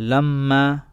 لما